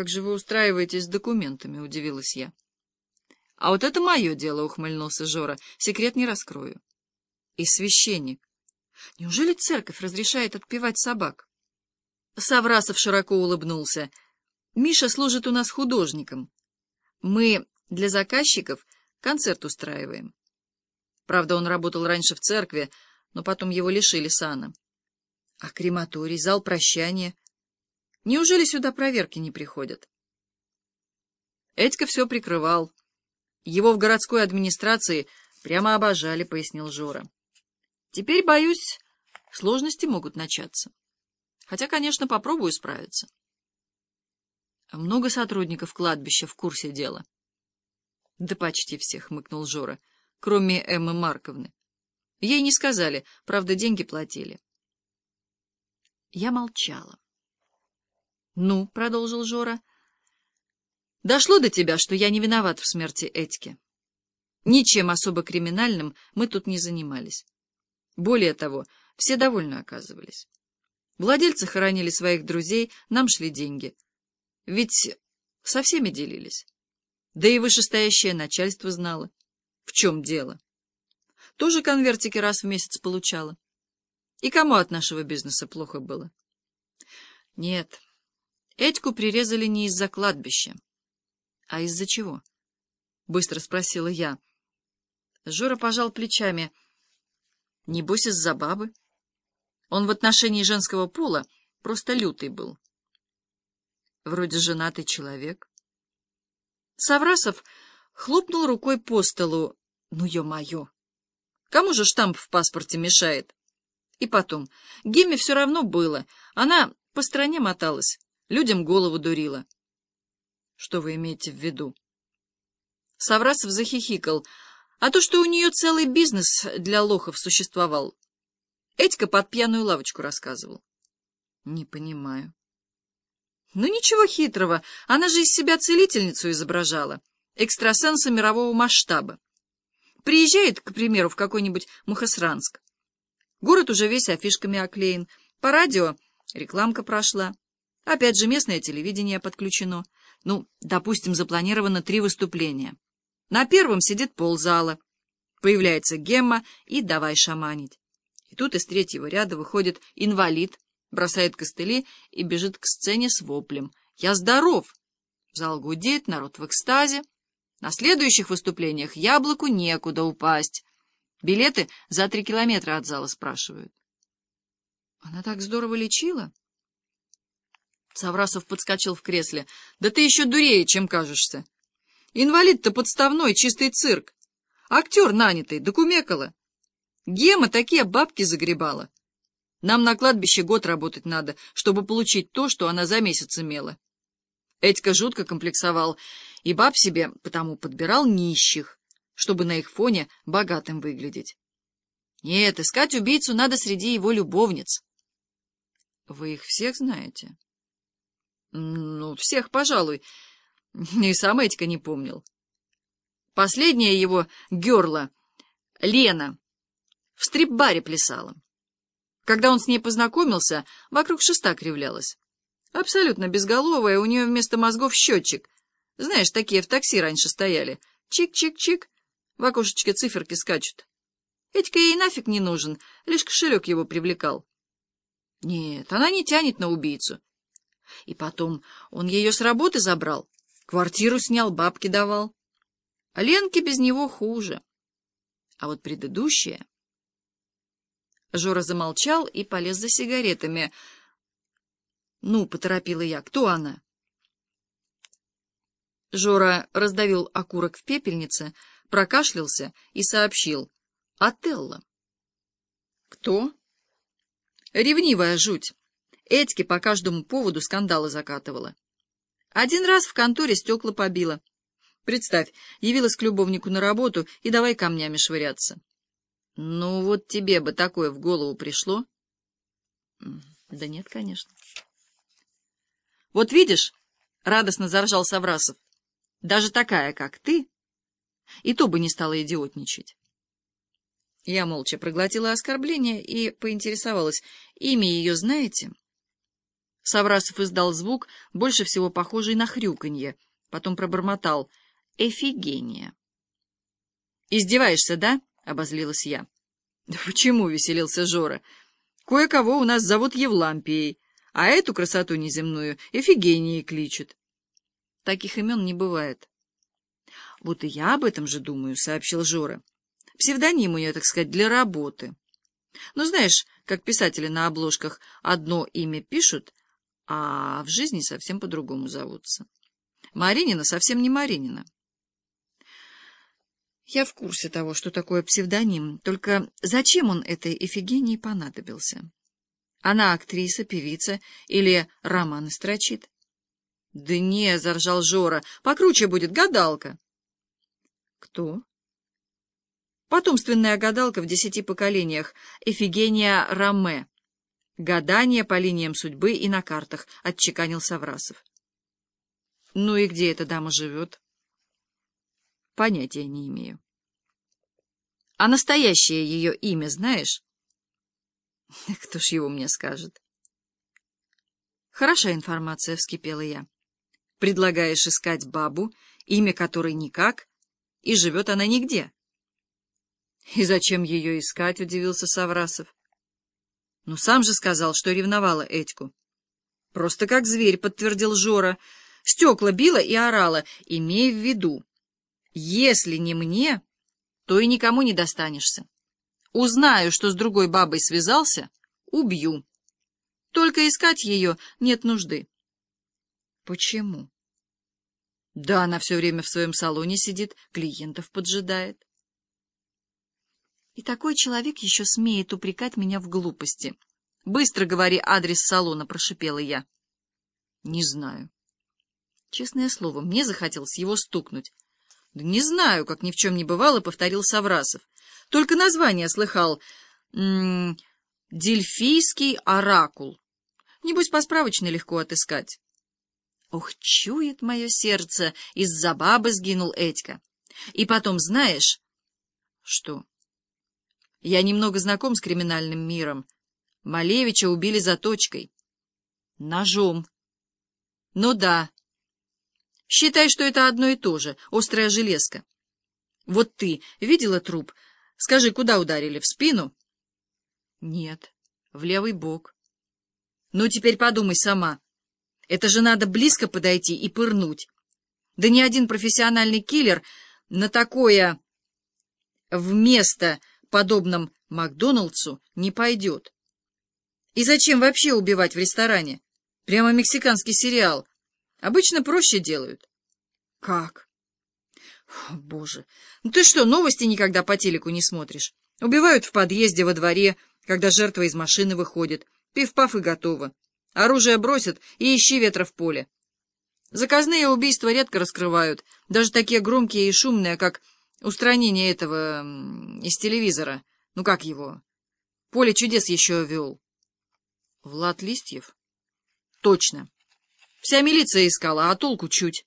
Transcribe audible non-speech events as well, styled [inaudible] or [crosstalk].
как же вы устраиваетесь с документами?» — удивилась я. «А вот это мое дело», — ухмыльнулся Жора. «Секрет не раскрою». «И священник. Неужели церковь разрешает отпевать собак?» Саврасов широко улыбнулся. «Миша служит у нас художником. Мы для заказчиков концерт устраиваем. Правда, он работал раньше в церкви, но потом его лишили сана. А крематорий, зал прощания? Неужели сюда проверки не приходят? Этька все прикрывал. Его в городской администрации прямо обожали, пояснил Жора. Теперь, боюсь, сложности могут начаться. Хотя, конечно, попробую справиться. Много сотрудников кладбища в курсе дела. Да почти всех, хмыкнул Жора, кроме Эммы Марковны. Ей не сказали, правда, деньги платили. Я молчала. «Ну», — продолжил Жора, — «дошло до тебя, что я не виноват в смерти Этики. Ничем особо криминальным мы тут не занимались. Более того, все довольны оказывались. Владельцы хоронили своих друзей, нам шли деньги. Ведь со всеми делились. Да и вышестоящее начальство знало. В чем дело? Тоже конвертики раз в месяц получала. И кому от нашего бизнеса плохо было? Нет, Этьку прирезали не из-за кладбища. А из-за чего? Быстро спросила я. Жора пожал плечами. Небось, из-за бабы. Он в отношении женского пола просто лютый был. Вроде женатый человек. Саврасов хлопнул рукой по столу. Ну, ё-моё! Кому же штамп в паспорте мешает? И потом, Гемме все равно было. Она по стране моталась, людям голову дурила. Что вы имеете в виду? Саврасов захихикал. А то, что у нее целый бизнес для лохов существовал. Этька под пьяную лавочку рассказывал. Не понимаю. Ну, ничего хитрого. Она же из себя целительницу изображала. Экстрасенса мирового масштаба. Приезжает, к примеру, в какой-нибудь Мухосранск. Город уже весь афишками оклеен. По радио рекламка прошла. Опять же, местное телевидение подключено. Ну, допустим, запланировано три выступления. На первом сидит ползала. Появляется Гемма и давай шаманить. И тут из третьего ряда выходит инвалид, бросает костыли и бежит к сцене с воплем. «Я здоров!» Зал гудит, народ в экстазе. На следующих выступлениях яблоку некуда упасть. Билеты за три километра от зала спрашивают. Она так здорово лечила. Саврасов подскочил в кресле. Да ты еще дурее, чем кажешься. Инвалид-то подставной, чистый цирк. Актер нанятый, докумекала. Гема такие бабки загребала. Нам на кладбище год работать надо, чтобы получить то, что она за месяц имела. Этька жутко комплексовал, и баб себе потому подбирал нищих чтобы на их фоне богатым выглядеть. Нет, искать убийцу надо среди его любовниц. Вы их всех знаете? Ну, всех, пожалуй. [laughs] И сам Этика не помнил. Последняя его герла, Лена, в стрип-баре плясала. Когда он с ней познакомился, вокруг шеста кривлялась. Абсолютно безголовая, у нее вместо мозгов счетчик. Знаешь, такие в такси раньше стояли. Чик-чик-чик, в окошечке циферки скачут. Этька ей нафиг не нужен, лишь кошелек его привлекал. Нет, она не тянет на убийцу. И потом, он ее с работы забрал, квартиру снял, бабки давал. А Ленке без него хуже. А вот предыдущая... Жора замолчал и полез за сигаретами. «Ну, — поторопила я, — кто она?» Жора раздавил окурок в пепельнице, — прокашлялся и сообщил. «Отелло». «Кто?» «Ревнивая жуть. Этьки по каждому поводу скандалы закатывала. Один раз в конторе стекла побила. Представь, явилась к любовнику на работу и давай камнями швыряться. Ну, вот тебе бы такое в голову пришло?» «Да нет, конечно». «Вот видишь», — радостно заржал Саврасов, — «даже такая, как ты, и то бы не стала идиотничать. Я молча проглотила оскорбление и поинтересовалась, имя ее знаете? Саврасов издал звук, больше всего похожий на хрюканье, потом пробормотал «Эфигения». «Издеваешься, да?» — обозлилась я. «Да почему?» — веселился Жора. «Кое-кого у нас зовут Евлампией, а эту красоту неземную Эфигенией кличут». Таких имен не бывает. «Вот и я об этом же думаю», — сообщил Жора. «Псевдоним у нее, так сказать, для работы. Ну, знаешь, как писатели на обложках одно имя пишут, а в жизни совсем по-другому зовутся. Маринина совсем не Маринина». Я в курсе того, что такое псевдоним, только зачем он этой Эфигении понадобился? Она актриса, певица или романы строчит? — Да не, — заржал Жора, — покруче будет гадалка. — Кто? — Потомственная гадалка в десяти поколениях, Эфигения Раме. Гадание по линиям судьбы и на картах, — отчеканил Саврасов. — Ну и где эта дама живет? — Понятия не имею. — А настоящее ее имя знаешь? [laughs] — Кто ж его мне скажет? — Хороша информация, — вскипела я. Предлагаешь искать бабу, имя которой никак, и живет она нигде. — И зачем ее искать? — удивился Саврасов. — Ну, сам же сказал, что ревновала Этьку. — Просто как зверь, — подтвердил Жора. Стекла била и орала, имей в виду. Если не мне, то и никому не достанешься. Узнаю, что с другой бабой связался, убью. Только искать ее нет нужды. Почему? Да, она все время в своем салоне сидит, клиентов поджидает. И такой человек еще смеет упрекать меня в глупости. Быстро говори адрес салона, прошипела я. Не знаю. Честное слово, мне захотелось его стукнуть. Да не знаю, как ни в чем не бывало, повторил Саврасов. Только название слыхал. М -м, Дельфийский оракул. Небось, по справочной легко отыскать. Ох, чует мое сердце, из-за бабы сгинул Этька. И потом, знаешь... Что? Я немного знаком с криминальным миром. Малевича убили заточкой. Ножом. Ну да. Считай, что это одно и то же, острая железка. Вот ты видела труп? Скажи, куда ударили, в спину? Нет, в левый бок. Ну, теперь подумай сама. Это же надо близко подойти и пырнуть. Да ни один профессиональный киллер на такое вместо подобном Макдоналдсу не пойдет. И зачем вообще убивать в ресторане? Прямо мексиканский сериал. Обычно проще делают. Как? О, боже, ну ты что, новости никогда по телеку не смотришь? Убивают в подъезде, во дворе, когда жертва из машины выходит. Пиф-паф и готово. Оружие бросят и ищи ветра в поле. Заказные убийства редко раскрывают, даже такие громкие и шумные, как устранение этого из телевизора. Ну как его? Поле чудес еще вел. Влад Листьев? Точно. Вся милиция искала, а толку чуть.